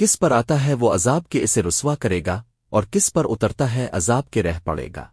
کس پر آتا ہے وہ عذاب کے اسے رسوا کرے گا اور کس پر اترتا ہے عذاب کے رہ پڑے گا؟